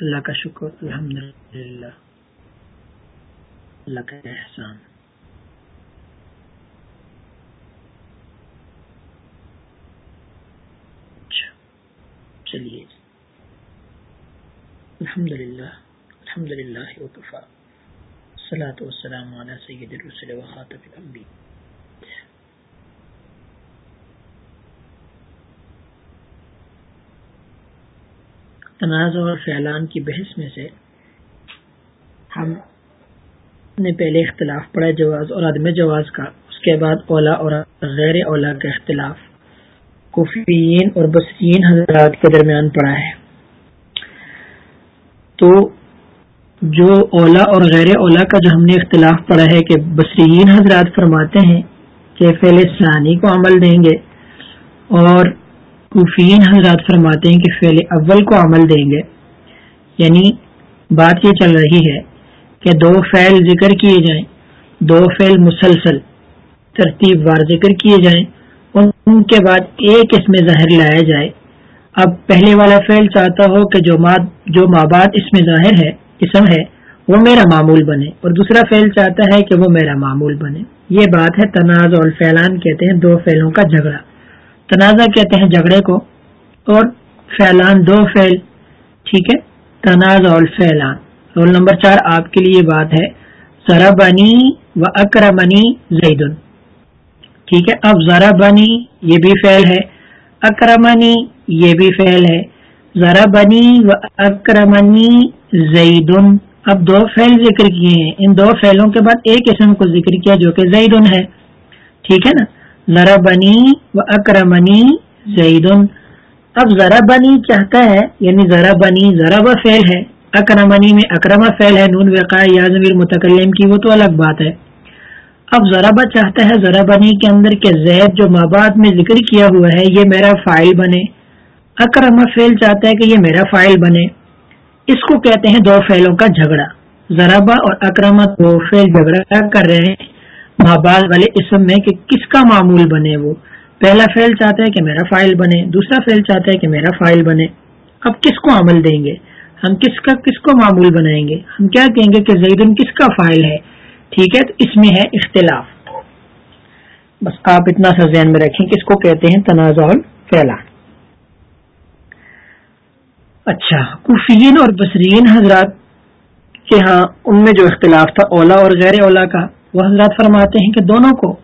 اللہ کا شکر الحمد للہ اللہ کا احسان۔ اچھا چلیے۔ الحمد للہ الحمد للہ وقفا صلاۃ والسلام علی سید الرسل و خاطب الانبیاء۔ تنازع اور فعلان کی بحث میں سے ہم نے پہلے اختلاف پڑھا جواز اور عدم جواز کا، اس کے بعد اولا اور غیر اولا کا اختلاف۔ کفین اور بصرین حضرات کے درمیان پڑا ہے۔ تو جو اولا اور غیر اولا کا جو ہم نے اختلاف پڑھا ہے کہ بصرین حضرات فرماتے ہیں کہ فعل ثانی کو عمل دیں گے اور کوفین حضرات فرماتے ہیں کہ فعل اول کو عمل دیں گے۔ یعنی بات یہ چل رہی ہے کہ دو فعل ذکر کیے جائیں، دو فعل مسلسل ترتیب وار ذکر کیے جائیں، ان کے بعد ایک اس میں ظاہر لایا جائے۔ اب پہلے والا فعل چاہتا ہو کہ جو ماد، جو ماباد اس میں ظاہر ہے، اسم ہے، وہ میرا معمول بنے۔ اور دوسرا فعل چاہتا ہے کہ وہ میرا معمول بنے۔ یہ بات ہے تنازع الفیلان کہتے ہیں، دو فعلوں کا جھگڑا۔ تنازع کہتے ہیں جھگڑے کو اور فیلان دو فیل ٹھیک ہے؟ تنازع الفیلان رول نمبر چار آپ کے لیے بات ہے ذرا بنی و اکرمنی زیدن۔ ٹھیک ہے؟ اب ذرا بنی یہ بھی فیل ہے، اکرمنی یہ بھی فیل ہے ذرا بنی و اکرمنی زیدن۔ اب دو فیل ذکر کیے ہیں۔ ان دو فیلوں کے بعد ایک اسم کو ذکر کیا جو کہ زیدن ہے۔ ٹھیک ہے نا؟ ذرا بنی و اکرمنی زیدن اب ذرا بنی چاہتا ہے؟ یعنی ذرا بنی ذرا و فیل ہے۔ اکرمنی میں اکرما فیل ہے، نون وقا یا ضمیر متکلم کی، وہ تو الگ بات ہے۔ اب ذرا چاہتا ہے ذرا بنی کے اندر کے زید جو ماباد میں ذکر کیا ہوا ہے، یہ میرا فائل بنے۔ اکرما فیل چاہتا ہے کہ یہ میرا فائل بنے۔ اس کو کہتے ہیں دو فیلوں کا جھگڑا۔ ذرابا اور اکرما دو فیل جھگڑا کر رہے ہیں۔ مابال والے اسم میں کہ کس کا معمول بنے وہ؟ پہلا فیل چاہتا ہے کہ میرا فائل بنے، دوسرا فیل چاہتا ہے کہ میرا فائل بنے۔ اب کس کو عمل دیں گے؟ ہم کس کا، کس کو معمول بنائیں گے؟ ہم کیا کہیں گے کہ زیدن کس کا فائل ہے؟ ٹھیک ہے، تو اس میں ہے اختلاف۔ بس آپ اتنا سا ذہن میں رکھیں کس کو کہتے ہیں تنازع پھیلا اچھا کفین اور بصرین حضرات کے ہاں ان میں جو اختلاف تھا، اولا اور غیر اولا کا۔ وہ حضرات فرماتے ہیں کہ دونوں کو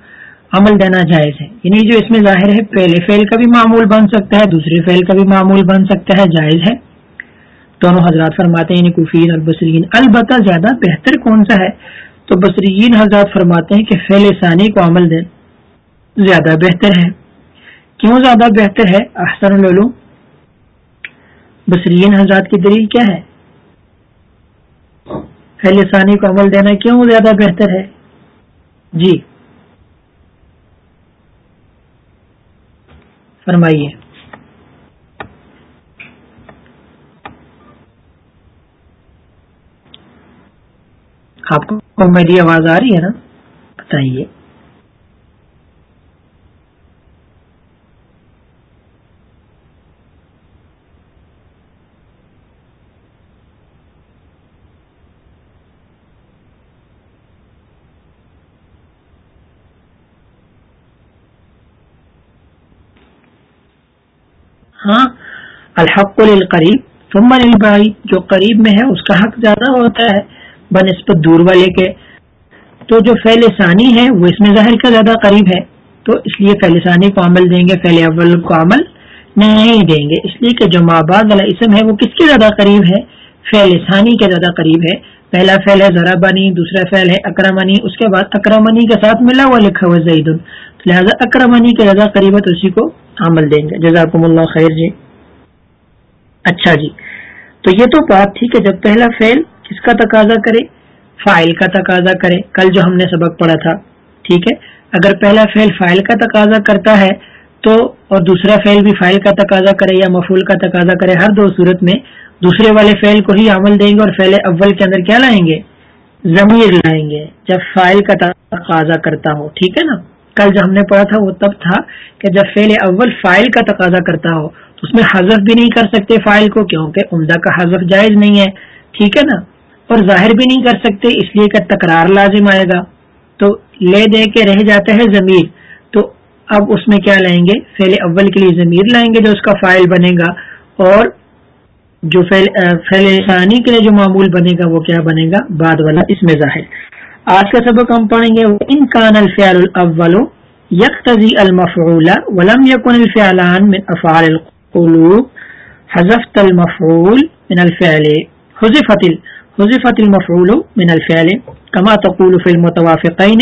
عمل دینا جائز ہے۔ یعنی جو اس میں ظاہر ہے، پہلے فیل کا بھی معمول بن سکتا ہے، دوسرے فیل کا بھی معمول بن سکتا ہے، جائز ہے۔ دونوں حضرات فرماتے ہیں یعنی کفین اور بصرین البتہ زیادہ بہتر کون سا ہے؟ تو بصرین حضرات فرماتے ہیں کہ فیل ثانی کو عمل دیں زیادہ بہتر ہے۔ کیوں زیادہ بہتر ہے؟ احسن العلوم۔ بصرین حضرات کی دلیل کیا ہے؟ فیل ثانی کو عمل دینا کیوں زیادہ بہتر ہے؟ جی۔ فرمائیے۔ آپ کو میری آواز آ رہی ہے نا؟ بتائیے۔ ہاں الحق القریب ثم البعید جو قریب میں ہے، اس کا حق زیادہ ہوتا ہے، بنسبت دور والے کے۔ تو جو فیل ثانی ہے، وہ اس میں ظاہر کا زیادہ قریب ہے۔ تو اس لیے فیل ثانی کو عمل دیں گے فیل اول کو عمل نہیں دیں گے۔ اس لیے کہ جو ماباد والا اسم ہے، وہ کس کے زیادہ قریب ہے؟ فیل ثانی کے زیادہ قریب ہے۔ پہلا فیل ہے ذرا بنی دوسرا فیل ہے اکرمنی اس کے بعد اکرمنی کے ساتھ ملا ہوا لکھا ہوا زید لہٰذا اکرمنی کے زیادہ قریب ہے تو اسی کو عمل دیں گے۔ جزاکم اللہ خیر جی۔ اچھا جی۔ تو یہ تو بات تھی کہ جب پہلا فیل کس کا تقاضا کرے؟ فائل کا تقاضا کرے۔ کل جو ہم نے سبق پڑھا تھا، ٹھیک ہے؟ اگر پہلا فیل فائل کا تقاضا کرتا ہے تو، اور دوسرا فیل بھی فائل کا تقاضا کرے یا مفول کا تقاضا کرے ہر دو صورت میں، دوسرے والے فیل کو ہی عمل دیں گے اور فیل اول کے اندر کیا لائیں گے؟ ضمیر لائیں گے۔ جب فائل کا تقاضا کرتا ہو، ٹھیک ہے نا؟ کل جو ہم نے پڑھا تھا وہ تب تھا کہ جب فیل اول فائل کا تقاضا کرتا ہو، تو اس میں حذف بھی نہیں کر سکتے فائل کو کیونکہ عمدہ کا حذف جائز نہیں ہے۔ ٹھیک ہے نا؟ اور ظاہر بھی نہیں کر سکتے، اس لیے کہ تکرار لازم آئے گا۔ تو لے دے کے رہ جاتا ہے ضمیر۔ تو اب اس میں کیا لائیں گے؟ فیل اول کے لیے ضمیر لائیں گے جو اس کا فائل بنے گا۔ اور جو فیل ثانی کے لیے جو معمول بنے گا وہ کیا بنے گا؟ بعد والا اس میں ظاہر۔ آج کا سبق ہم پڑھیں گے ان کان الفعل الاول یقتضی المفعول ولم يكن الفعلان من افعال القلوب، حذفت المفعول من الفعل، حذفت حذفت المفعول من الفعل، كما تقول في المتوافقين،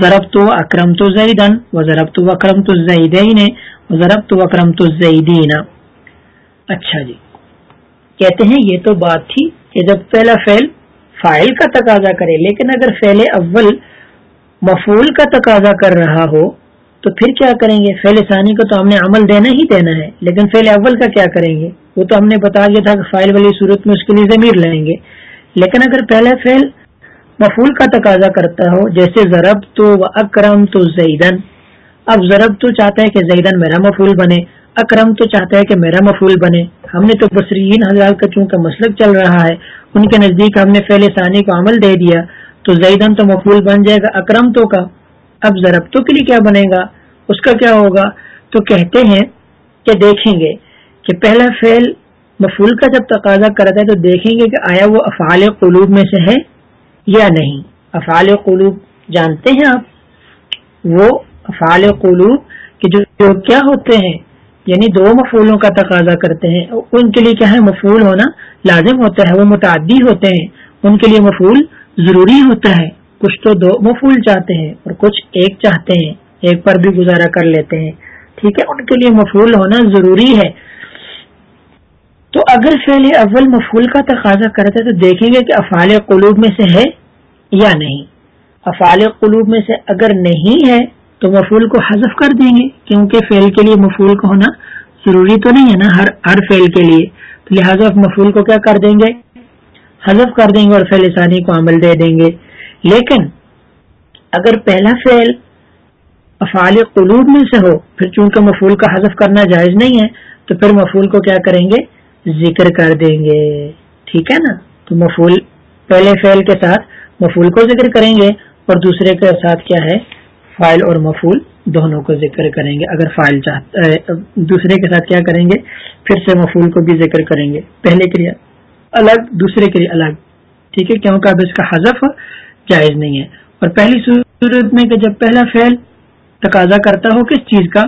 ضربت واكرمت زيدا، وضربت واكرمت الزيدين، وضربت واكرمت الزيدين۔ اچھا جی۔ کہتے ہیں، یہ تو بات تھی کہ جب پہلا فعل فائل کا تقاضا کرے، لیکن اگر فعل اول مفول کا تقاضا کر رہا ہو، تو پھر کیا کریں گے؟ فعل ثانی کو تو ہم نے عمل دینا ہی دینا ہے، لیکن فعل اول کا کیا کریں گے؟ وہ تو ہم نے بتا دیا تھا کہ فائل والی صورت میں اس کے لیے ضمیر لیں گے۔ لیکن اگر پہلا فعل مفول کا تقاضا کرتا ہو، جیسے ضرب تو اکرم تو زیدن۔ اب ضرب تو چاہتا ہے کہ زیدن میرا مفول بنے اکرم تو چاہتا ہے کہ میرا مفول بنے۔ ہم نے تو بصرین حضرات کا چونکہ مسلک چل رہا ہے ان کے نزدیک ہم نے فیل ثانی کو عمل دے دیا، تو زیدن تو مفول بن جائے گا اکرم تو کا۔ اب ضربتوں کے لیے کیا بنے گا؟ اس کا کیا ہوگا؟ تو کہتے ہیں کہ دیکھیں گے کہ پہلا فعل مفول کا جب تقاضا کرتا ہے تو دیکھیں گے کہ آیا وہ افعال قلوب میں سے ہے یا نہیں۔ افعال قلوب جانتے ہیں آپ؟ وہ افعال قلوب کہ جو کیا ہوتے ہیں؟ یعنی دو مفولوں کا تقاضا کرتے ہیں۔ ان کے لیے کیا ہے؟ مفول ہونا لازم ہوتا ہے، وہ متعدی ہوتے ہیں۔ ان کے لیے مفول ضروری ہوتا ہے۔ کچھ تو دو مفول چاہتے ہیں اور کچھ ایک چاہتے ہیں۔ ایک پر بھی گزارا کر لیتے ہیں۔ ٹھیک ہے؟ ان کے لیے مفول ہونا ضروری ہے۔ تو اگر فعل اول مفول کا تقاضا کرتے تو دیکھیں گے کہ افعال قلوب میں سے ہے یا نہیں۔ افعال قلوب میں سے اگر نہیں ہے تو مفول کو حذف کر دیں گے، کیونکہ فیل کے لیے مفول کو ہونا ضروری تو نہیں ہے نا ہر ہر فیل کے لیے۔ تو لہٰذا مفول کو کیا کر دیں گے؟ حذف کر دیں گے اور فیل ثانی کو عمل دے دیں گے۔ لیکن اگر پہلا فیل افعال قلوب میں سے ہو، پھر چونکہ مفول کا حذف کرنا جائز نہیں ہے، تو پھر مفول کو کیا کریں گے؟ ذکر کر دیں گے۔ ٹھیک ہے نا؟ تو مفول پہلے فیل کے ساتھ مفول کو ذکر کریں گے اور دوسرے کے ساتھ کیا ہے؟ فائل اور مفول دونوں کو ذکر کریں گے۔ اگر فائل چاہتا دوسرے کے ساتھ کیا کریں گے؟ پھر سے مفول کو بھی ذکر کریں گے۔ پہلے کے لیے الگ، دوسرے کے لیے الگ۔ ٹھیک ہے؟ کیونکہ اب اس کا حذف جائز نہیں ہے۔ اور پہلی صورت میں کہ جب پہلا فعل تقاضا کرتا ہو، کس چیز کا؟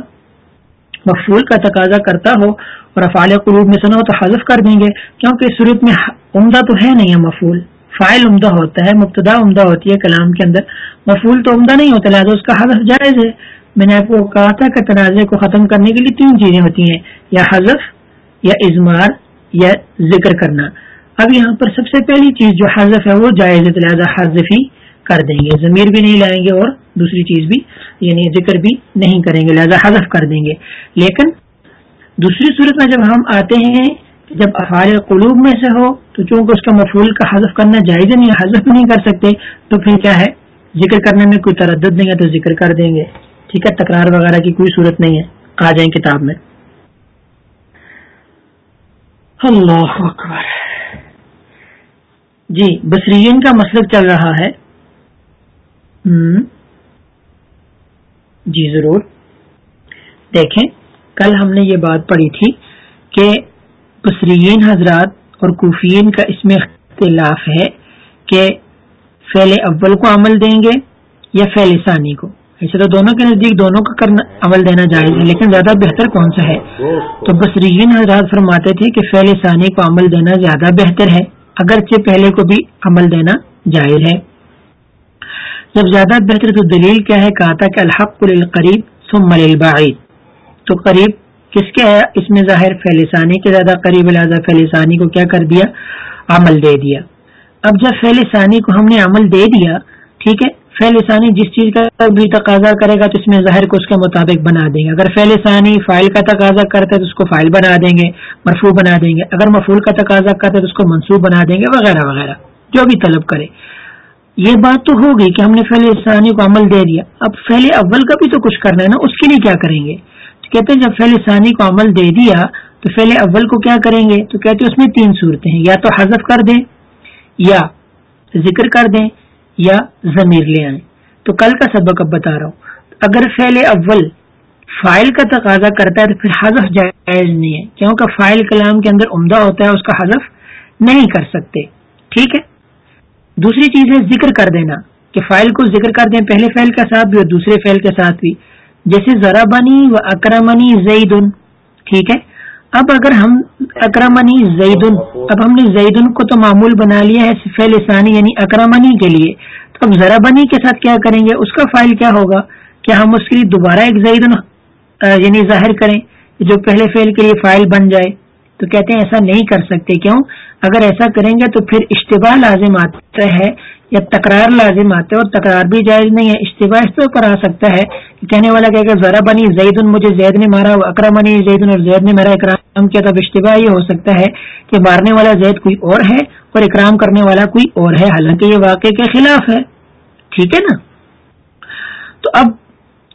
مفول کا تقاضا کرتا ہو اور افعال قروب میں سنا ہو تو حذف کر دیں گے۔ کیونکہ اس صورت میں عمدہ تو ہے نہیں ہے مفول فائل عمدہ ہوتا ہے، مبتدا عمدہ ہوتی ہے کلام کے اندر مفول تو عمدہ نہیں ہوتا، لہٰذا اس کا حذف جائز ہے۔ میں نے آپ کو کہا تھا کہ تنازع کو ختم کرنے کے لیے تین چیزیں ہوتی ہیں، یا حذف، یا اظمار یا ذکر کرنا۔ اب یہاں پر سب سے پہلی چیز جو حذف ہے، وہ جائز ہے، لہٰذا حذف ہی کر دیں گے۔ ضمیر بھی نہیں لائیں گے اور دوسری چیز بھی یعنی ذکر بھی نہیں کریں گے، لہٰذا حذف کر دیں گے۔ لیکن دوسری صورت میں جب ہم آتے ہیں جب افعال قلوب میں سے ہو، تو چونکہ اس کا مفول کا حذف کرنا جائز نہیں حذف نہیں کر سکتے، تو پھر کیا ہے؟ ذکر کرنے میں کوئی تردد نہیں ہے، تو ذکر کر دیں گے۔ ٹھیک ہے، تکرار وغیرہ کی کوئی صورت نہیں ہے۔ آ جائیں کتاب میں۔ اللہ اکبر۔ جی بصرین کا مسلک چل رہا ہے۔ جی ضرور۔ دیکھیں، کل ہم نے یہ بات پڑھی تھی کہ بصرین حضرات اور کوفین کا اس میں اختلاف ہے کہ فیل اول کو عمل دیں گے یا فیل ثانی کو۔ ایسے تو دونوں کے نزدیک دونوں کا کرنا عمل دینا جائز ہے، لیکن زیادہ بہتر کون سا ہے؟ تو بصرین حضرات فرماتے تھے کہ فیل ثانی کو عمل دینا زیادہ بہتر ہے، اگرچہ پہلے کو بھی عمل دینا جائز ہے۔ جب زیادہ بہتر تو دلیل کیا ہے؟ کہا تھا کہ الحق القریب ثم البعید تو قریب کس کے ہے؟ اس میں ظاہر فیلسانی کے زیادہ قریب لہٰذا فیلسانی کو کیا کر دیا؟ عمل دے دیا۔ اب جب فیلسانی کو ہم نے عمل دے دیا، ٹھیک ہے؟ فیلسانی جس چیز کا بھی تقاضا کرے گا تو اس میں ظاہر کو اس کے مطابق بنا دیں گے۔ اگر فیلسانی فائل کا تقاضا کرتا ہے تو اس کو فائل بنا دیں گے، مرفوع بنا دیں گے۔ اگر مفول کا تقاضا کرتا ہے تو اس کو منصوب بنا دیں گے، وغیرہ وغیرہ۔ جو بھی طلب کرے۔ یہ بات تو ہو گئی کہ ہم نے فیل کو عمل دے دیا۔ اب فیل اول کا بھی تو کچھ کرنا ہے نا، اس کے لیے کیا کریں گے؟ کہتے ہیں جب فیل ثانی کو عمل دے دیا تو فیل اول کو کیا کریں گے؟ تو کہتے اس میں تین صورتیں ہیں۔ یا تو حذف کر دیں یا ذکر کر دیں یا ضمیر لے آئیں۔ تو کل کا سبق اب بتا رہا ہوں۔ اگر فیل اول فائل کا تقاضا کرتا ہے تو پھر حذف جائز نہیں ہے۔ کیونکہ فائل کلام کے اندر عمدہ ہوتا ہے، اس کا حذف نہیں کر سکتے۔ ٹھیک ہے؟ دوسری چیز ہے ذکر کر دینا، کہ فائل کو ذکر کر دیں، پہلے فیل کے ساتھ بھی اور دوسرے فیل کے ساتھ بھی۔ جیسے ذرا بنی و اکرمنی زید ٹھیک ہے؟ اب اگر ہم اکرمنی زید اب ہم نے زید کو تو معمول بنا لیا ہے فیل ثانی یعنی اکرمنی کے لیے۔ تو اب ذرا بنی کے ساتھ کیا کریں گے؟ اس کا فائل کیا ہوگا؟ کیا ہم اس کے لیے دوبارہ ایک زید یعنی ظاہر کریں جو پہلے فیل کے لیے فائل بن جائے؟ تو کہتے ہیں ایسا نہیں کر سکتے۔ کیوں؟ اگر ایسا کریں گے تو پھر اشتباہ لازم آتا ہے یا تکرار لازم آتا ہے اور تکرار بھی جائز نہیں ہے۔ اشتباہ اس طور پر آ سکتا ہے کہنے والا کہ ذرا بنی زید مجھے زید نے مارا اکرم بنی زید اور زید نے میرا اکرام کیا، تب اشتباہ یہ ہو سکتا ہے کہ مارنے والا زید کوئی اور ہے اور اکرام کرنے والا کوئی اور ہے۔ حالانکہ یہ واقع کے خلاف ہے۔ ٹھیک ہے نا؟ تو اب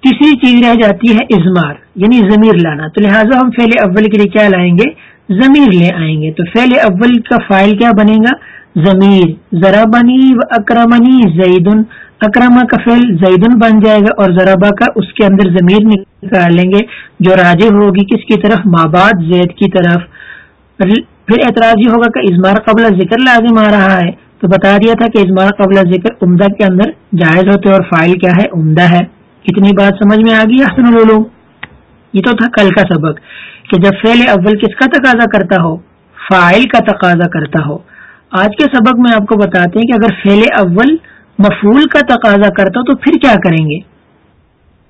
تیسری چیز رہ جاتی ہے ازمار یعنی ضمیر لانا۔ تو لہٰذا ہم فیل اول کے لیے کیا لائیں گے؟ ضمیر لے آئیں گے۔ تو فیل اول کا فائل کیا بنے گا؟ ضمیر ذرا بنی و اکرمنی زیدن اکرما کا فیل زیدن بن جائے گا اور ذرابا کا اس کے اندر ضمیر نکال لیں گے جو راجع ہوگی کس کی طرف؟ ماباد زید کی طرف۔ پھر اعتراض یہ ہوگا کہ ازمار قبل ذکر لازم آ رہا ہے۔ تو بتا دیا تھا کہ ازمار قبل ذکر عمدہ کے اندر جائز ہوتے اور فائل کیا ہے؟ عمدہ ہے۔ اتنی بات سمجھ میں آ گئی حسن لولو یہ تو تھا کل کا سبق کہ جب فعل اول کس کا تقاضا کرتا ہو؟ فائل کا تقاضا کرتا ہو۔ آج کے سبق میں آپ کو بتاتے ہیں کہ اگر فعل اول مفول کا تقاضا کرتا تو پھر کیا کریں گے؟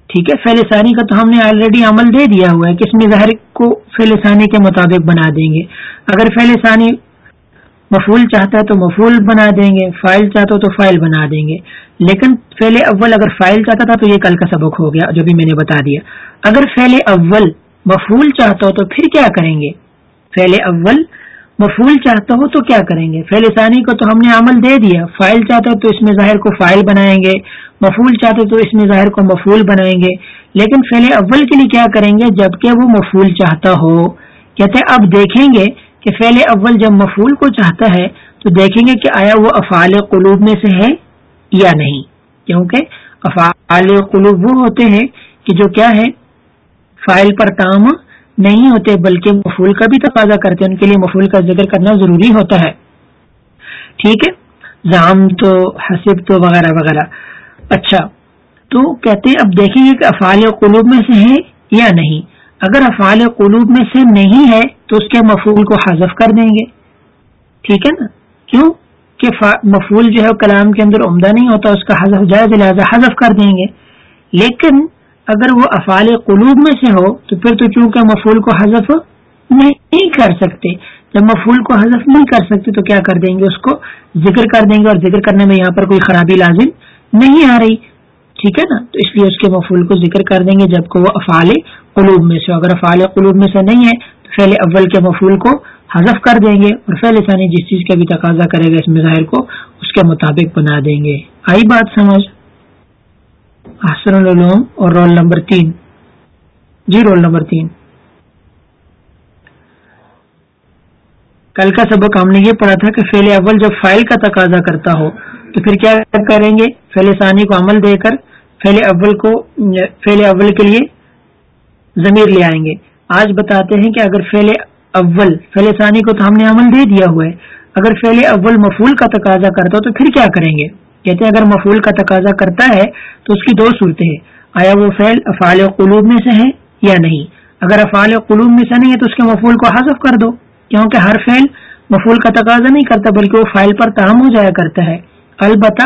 ٹھیک ہے فیل ثانی کا تو ہم نے آلریڈی عمل دے دیا ہوا ہے کہ اس میں ظاہر کو فیل ثانی کے مطابق بنا دیں گے۔ اگر فیل ثانی مفول چاہتا ہے تو مفول بنا دیں گے، فائل چاہتا ہو تو فائل بنا دیں گے۔ لیکن فیل اول اگر فائل چاہتا تھا تو یہ کل کا سبق ہو گیا، جو بھی میں نے بتا دیا۔ اگر فیل اول مفول چاہتا ہو تو پھر کیا کریں گے؟ فیل اول مفول چاہتا ہو تو کیا کریں گے؟ فیل ثانی کو تو ہم نے عمل دے دیا۔ فائل چاہتا ہو تو اس میں ظاہر کو فائل بنائیں گے۔ مفول چاہتے تو اس میں ظاہر کو مفول بنائیں گے۔ لیکن فیل اول کے لیے کیا کریں گے؟ جبکہ وہ مفول چاہتا ہو۔ کہتے اب دیکھیں گے کہ فعل اول جب مفول کو چاہتا ہے تو دیکھیں گے کہ آیا وہ افعال قلوب میں سے ہے یا نہیں۔ کیونکہ افعال قلوب وہ ہوتے ہیں کہ جو کیا ہے؟ فائل پر تام نہیں ہوتے بلکہ مفول کا بھی تقاضا کرتے ہیں، ان کے لیے مفول کا ذکر کرنا ضروری ہوتا ہے۔ ٹھیک ہے؟ زام تو، حسب تو، وغیرہ وغیرہ۔ اچھا تو کہتے ہیں، اب دیکھیں گے کہ افعال قلوب میں سے ہے یا نہیں۔ اگر افعال قلوب میں سے نہیں ہے، تو اس کے مفول کو حذف کر دیں گے۔ ٹھیک ہے نا؟ کیوں؟ کہ مفول جو ہے کلام کے اندر عمدہ نہیں ہوتا، اس کا حذف جائز، لہٰذا حذف کر دیں گے۔ لیکن اگر وہ افعال قلوب میں سے ہو، تو پھر تو چونکہ مفول کو حذف نہیں کر سکتے، جب مفول کو حذف نہیں کر سکتے تو کیا کر دیں گے؟ اس کو ذکر کر دیں گے اور ذکر کرنے میں یہاں پر کوئی خرابی لازم نہیں آ رہی۔ ٹھیک ہے نا؟ تو اس لیے اس کے مفول کو ذکر کر دیں گے، جبکہ وہ افعال قلوب میں سے اگر افعال قلوب میں سے نہیں ہے، تو فعل اول کے مفول کو حذف کر دیں گے اور فعل ثانی جس چیز کا بھی تقاضا کرے گا اس مظاہر کو، اس کے مطابق بنا دیں گے۔ آئی بات سمجھ؟ احسن العلوم اور رول نمبر تین جی رول نمبر تین کل کا سبق ہم نے یہ پڑھا تھا کہ فیل اول جب فائل کا تقاضا کرتا ہو تو پھر کیا کریں گے فیل ثانی کو عمل دے کر فیل اول کو فیل اول کے لیے ضمیر لے آئیں گے آج بتاتے ہیں کہ اگر فیل اول فیل ثانی کو تو ہم نے عمل دے دیا ہوا ہے اگر فیل اول مفول کا تقاضا کرتا ہو تو پھر کیا کریں گے کہتے ہیں اگر مفول کا تقاضا کرتا ہے تو اس کی دو صورتیں ہیں۔ آیا وہ فیل افعال قلوب میں سے ہے یا نہیں؟ اگر افعال قلوب میں سے نہیں ہے تو اس کے مفول کو حذف کر دو، کیونکہ ہر فیل مفول کا تقاضا نہیں کرتا، بلکہ وہ فائل پر تاہم ہو جایا کرتا ہے۔ البتہ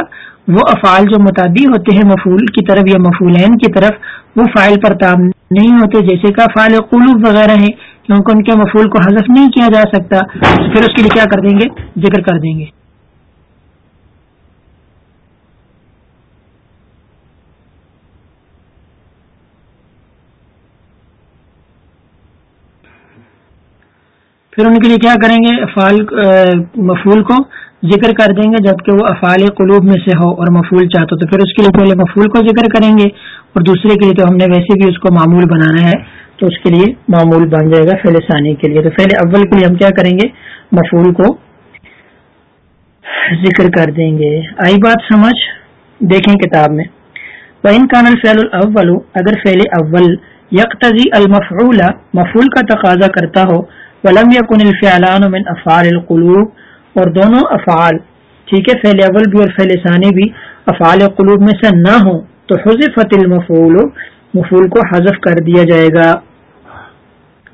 وہ افعال جو متعدی ہوتے ہیں مفول کی طرف یا مفولین کی طرف، وہ فائل پر تام نہیں ہوتے، جیسے کہ فائل قلوب وغیرہ ہیں، کیونکہ ان کے مفول کو حذف نہیں کیا جا سکتا۔ پھر اس کے لیے کیا کر دیں گے؟ ذکر کر دیں گے۔ پھر ان کے لیے کیا کریں گے؟ افعال مفول کو ذکر کر دیں گے، جبکہ وہ افعال قلوب میں سے ہو اور مفول چاہتے تو پھر اس کے لیے پہلے مفول کو ذکر کریں گے اور دوسرے کے لیے تو ہم نے ویسے بھی اس کو معمول بنانا ہے، تو اس کے لیے معمول بن جائے گا فیل ثانی کے لیے۔ تو فیل اول کے لیے ہم کیا کریں گے؟ مفول کو ذکر کر دیں گے۔ آئی بات سمجھ؟ دیکھیں کتاب میں۔ وَإِن كَانَ الْفِعْلُ الْأَوَّلُ، اگر فعل اول یقتضی المفعول، مفعول کا تقاضا کرتا ہو ولم يكن الفعلان من افعال القلوب، اور دونوں افعال، ٹھیک ہے، فعل اول بھی اور فعل ثانی بھی افعال قلوب میں سے نہ ہو تو حذفت المفعول، مفعول کو حذف کر دیا جائے گا۔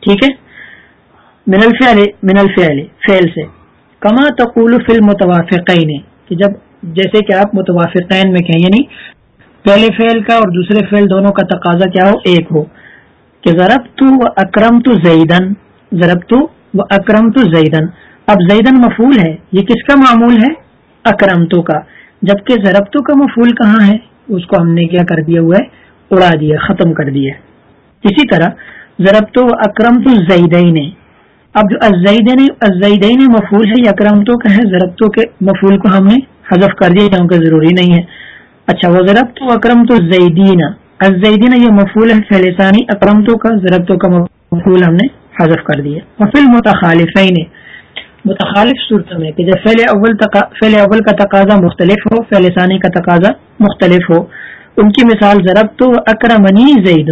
ٹھیک ہے؟ من الفعل من الفعل، فعل سے۔ کما تقول فی المتوافقین، کہ جب جیسے کہ آپ متوافقین میں کہیں یعنی پہلے فعل کا اور دوسرے فعل دونوں کا تقاضا کیا ہو؟ ایک ہو، کہ ضرب تو اکرم تو زیدن ضرب تو اکرم تو زیدن اب زیدن مفول ہے، یہ کس کا معمول ہے؟ اکرم تو کا. جبکہ ضرب تو کا مفول کہاں ہے؟ اس کو ہم نے کیا کر دیا ہوا ہے؟ اڑا دیا، ختم کر دیا اسی طرح ضرب تو اکرم تو زیدین. اب جو ازیدین مفول ہے، یہ اکرم تو کا ہے ضرب تو کے مفول کو ہم نے حذف کر دیا کیونکہ ضروری نہیں ہے۔ اچھا وہ ضرب تو اکرم تو زیدین. زیدین یہ مفول ہے فیلسانی اکرم تو کا ضرب تو کا مفول ہم نے حذف کر دیا۔ وفیل متخالفین متخالف صورت میں کہ جب فیل اول تقا... اول کا تقاضا مختلف ہو فیلسانی کا تقاضا مختلف ہو۔ ان کی مثال ضرب تو اکرمنی زید،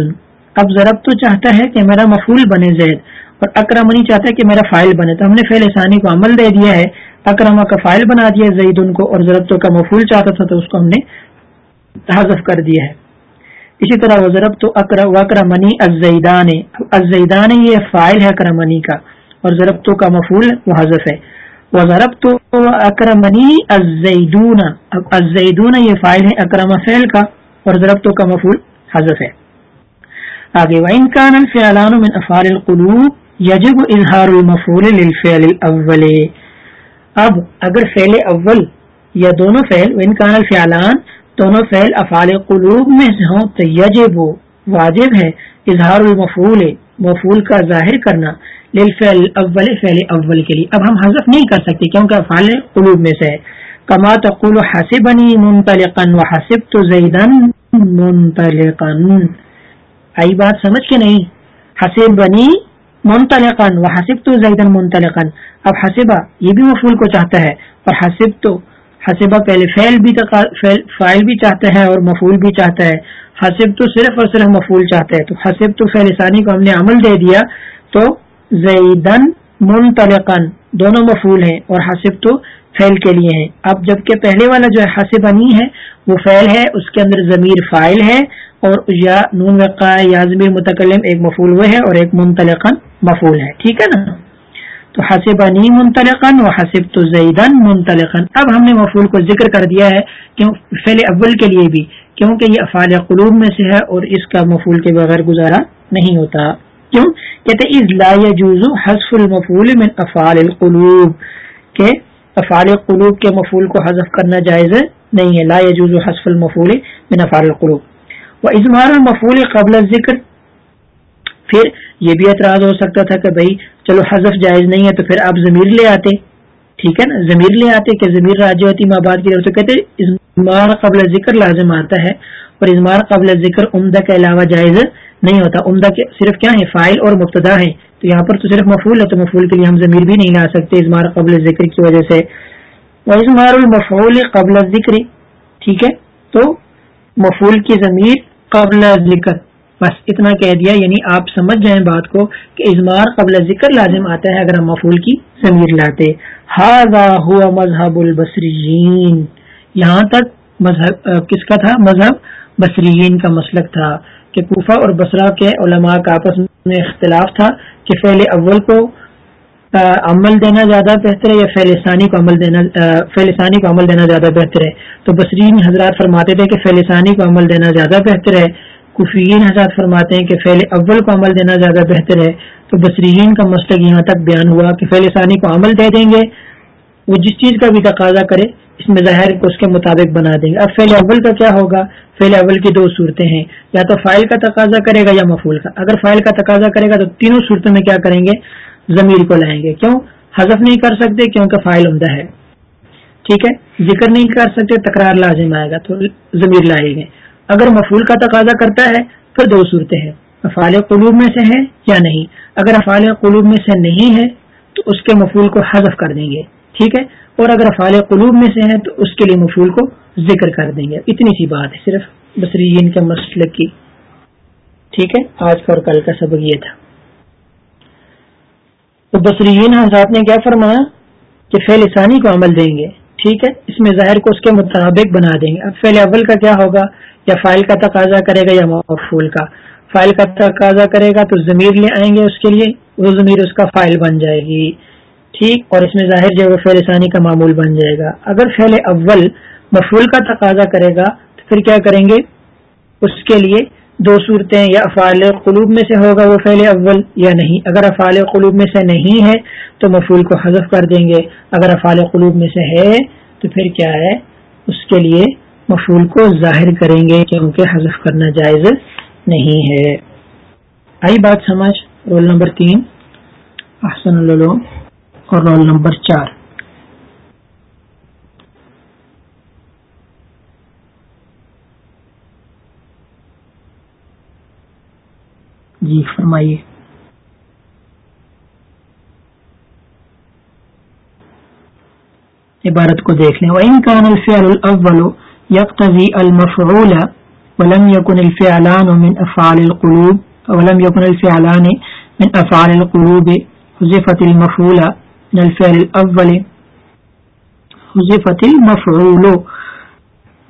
اب ضرب تو چاہتا ہے کہ میرا مفول بنے زید اور اکرمنی چاہتا ہے کہ میرا فائل بنے۔ تو ہم نے فیل ثانی کو عمل دے دیا ہے اکرما کا فائل بنا دیا زید ان کو اور ضرب تو کا مفول چاہتا تھا تو اس کو ہم نے حذف کر دیا ہے۔ اسی طرح وزرب تو اکرمنی ازیدان ازیدان یہ فائل ہے اکرمنی کا، اور ضرب تو کا مفول وہ حذف ہے. وزرب تو اکرمنی ازیدون ازیدون یہ فائل ہے اکرم فعل کا، اور ضرب تو کا مفول حذف ہے. آگے، وَإِن كَانَ الْفِعْلَانُ مِنْ أَفْعَالِ الْقُلُوبِ يَجِبُ إِظْهَارُ الْمَفْعُولِ لِلْفِعْلِ الْأَوَّلِ. اب اگر فعل اول یا دونوں فعل، وَإِن كَانَ الْفِعْلَانُ دونوں فعل افعال قلوب میں ہوں تو یجب ہو واجب ہے، اظہار المفول مفول کا ظاہر کرنا، للفعل اول، فعل اول کے لیے۔ اب ہم حذف نہیں کر سکتے کیونکہ افعال قلوب میں سے ہے۔ کما تقول حسبنی منطلقا وحسبت زیدا منطلقا۔ آئی بات سمجھ کے نہیں؟ حسبنی منطلقا وحسبت زیدا منطلقا۔ اب حسبہ یہ بھی مفول کو چاہتا ہے، اور حسب تو حسبہ پہلے فعل بھی فائل بھی چاہتا ہے اور مفول بھی چاہتا ہے۔ حسب تو صرف اور صرف مفول چاہتا ہے۔ تو حسب تو فعل ثانی کو ہم نے عمل دے دیا۔ تو زیدن منطلقن دونوں مفول ہیں اور حسب تو فعل کے لیے ہیں۔ اب جبکہ پہلے والا جو ہے حسب انی ہے، وہ فعل ہے، اس کے اندر ضمیر فائل ہے اور یا نون وقع، یا ضمیر متکلم ایک مفول وہ ہے اور ایک منطلقن مفول ہے۔ ٹھیک ہے نا؟ تو حسب انی منطلقن و حسب تو زیدن منطلقن اب ہم نے مفول کو ذکر کر دیا ہے کیوں فیل اول کے لیے بھی، کیونکہ یہ افعال قلوب میں سے ہے اور اس کا مفول کے بغیر گزارا نہیں ہوتا۔ کیوں؟ کہتے از لا يجوز حذف المفول من افعال القلوب، کہ افعال قلوب کے مفول کو حذف کرنا جائز نہیں ہے۔ لا يجوز حذف المفول من افعال القلوب۔ و ازمار المفول قبل ذکر پھر یہ بھی اعتراض ہو سکتا تھا کہ بھائی چلو حذف جائز نہیں ہے تو پھر آپ ضمیر لے آتے۔ ٹھیک ہے نا؟ ضمیر لے آتے کہ ضمیر راجوتی ماباد کی تو کہتے ازمار قبل ذکر لازم آتا ہے، اور ازمار قبل ذکر عمدہ کے علاوہ جائز نہیں ہوتا۔ عمدہ کے صرف کیا ہے فائل اور مبتدا ہے تو یہاں پر تو صرف مفول ہے، تو مفول کے لیے ہم ضمیر بھی نہیں لا سکتے ازمار قبل ذکر کی وجہ سے۔ ازمار المفول قبل ذکر ٹھیک ہے؟ تو مفول کی ضمیر قبل ذکر بس اتنا کہہ دیا یعنی آپ سمجھ جائیں بات کو کہ ازمار قبل ذکر لازم آتا ہے اگر ہم مفول کی ضمیر لاتے۔ ہوا مذہب البصرین یہاں تک مذہب کس کا تھا؟ مذہب بصرین کا مسلک تھا۔ کہ کوفہ اور بصرہ کے علماء کا آپس میں اختلاف تھا کہ فعل اول کو عمل دینا زیادہ بہتر ہے یا فعل ثانی کو عمل دینا فعل ثانی کو عمل دینا زیادہ بہتر ہے۔ تو بصرین حضرات فرماتے تھے کہ فعل ثانی کو عمل دینا زیادہ بہتر ہے۔ کفیین حضرات فرماتے ہیں کہ فعل اول کو عمل دینا زیادہ بہتر ہے۔ تو بصرین کا مسلک یہاں تک بیان ہوا کہ فعل ثانی کو عمل دے دیں گے۔ وہ جس چیز کا بھی تقاضا کرے، اس میں ظاہر کو اس کے مطابق بنا دیں گے۔ اب فعل اول کا کیا ہوگا؟ فعل اول کی دو صورتیں ہیں۔ یا تو فائل کا تقاضا کرے گا یا مفول کا۔ اگر فائل کا تقاضا کرے گا تو تینوں صورتوں میں کیا کریں گے؟ ضمیر کو لائیں گے۔ کیوں؟ حذف نہیں کر سکتے کیونکہ فائل عمدہ ہے۔ ٹھیک ہے؟ ذکر نہیں کر سکتے، تکرار لازم آئے گا تو ضمیر لائیں گے اگر مفول کا تقاضا کرتا ہے پھر دو صورتیں ہیں، افعال قلوب میں سے ہے یا نہیں۔ اگر افعال قلوب میں سے نہیں ہے تو اس کے مفول کو حذف کر دیں گے، ٹھیک ہے؟ اور اگر افعال قلوب میں سے ہیں تو اس کے لیے مفول کو ذکر کر دیں گے۔ اتنی سی بات ہے صرف بصرین کے مسئلے کی۔ ٹھیک ہے؟ آج کا اور کل کا سبق یہ تھا۔ تو بصرین حضرات نے کیا فرمایا؟ کہ فیل ثانی کو عمل دیں گے، ٹھیک ہے؟ اس میں ظاہر کو اس کے مطابق بنا دیں گے۔ اب فیل اول کا کیا ہوگا؟ یا فائل کا تقاضا کرے گا یا مفول کا۔ فائل کا تقاضا کرے گا تو ضمیر لے آئیں گے اس کے لیے، وہ ضمیر اس کا فائل بن جائے گی۔ ٹھیک؟ اور اس میں ظاہر جو وہ ثانی کا معمول بن جائے گا۔ اگر فیل اول مفول کا تقاضا کرے گا تو پھر کیا کریں گے؟ اس کے لیے دو صورتیں یا افعال قلوب میں سے ہوگا وہ فیل اول یا نہیں۔ اگر افعال قلوب میں سے نہیں ہے تو مفول کو حذف کر دیں گے۔ اگر افعال قلوب میں سے ہے تو پھر کیا ہے؟ اس کے لیے مفول کو ظاہر کریں گے کیونکہ حذف کرنا جائز نہیں ہے۔ آئی بات سمجھ، رول نمبر تین، احسن العلوم اور رول نمبر چار۔ جی فرمائیے۔ عبارت کو دیکھ لیں۔ وَإِن كَانَ الْفِعْلُ الْأَوَّلُ يَقْتَضِي الْمَفْعُولَ ولم يكن الفعلان من افعال القلوب ولم يكن الفعلان من افعال القلوب. حذفت المفعول من الفعل الاول حذفت المفعول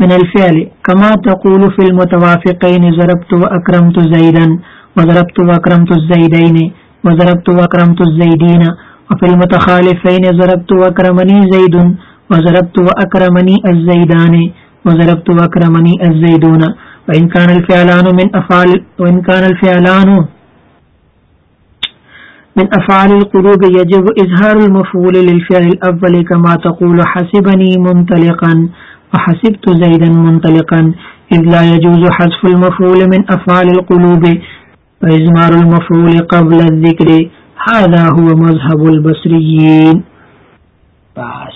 من الفعل. كما تقول في المتوافقين، ضربت واكرمت زيدا، وضربت واكرمت الزيدين، وضربت واكرمت الزيدين. وفي المتخالفين، ضربت واكرمني زيد، وضربت واكرمني الزيدان. وضربت واكرمني الزيدون. وإن كان الفعلان من أفعال وإن كان الفعلان من أفعال القلوب يجب إظهار المفعول للفعل الأول كما تقول حسبني منطلقا وحسبت زيدا منطلقا. إذ لا يجوز حذف المفعول من أفعال القلوب وإزمار المفعول قبل الذكر. هذا هو مذهب البصريين. بس.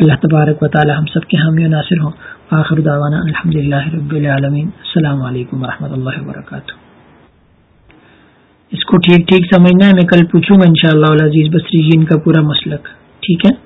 اللہ تبارک و تعالی ہم سب کے حامی و ناصر ہوں۔ آخر دعوانا الحمد رب العالمین۔ السلام علیکم ورحمۃ اللہ وبرکاتہ۔ اس کو ٹھیک ٹھیک سمجھنا ہے، میں کل پوچھوں گا انشاءاللہ شاء اللہ عزیز بصری جی ان کا پورا مسلک۔ ٹھیک ہے؟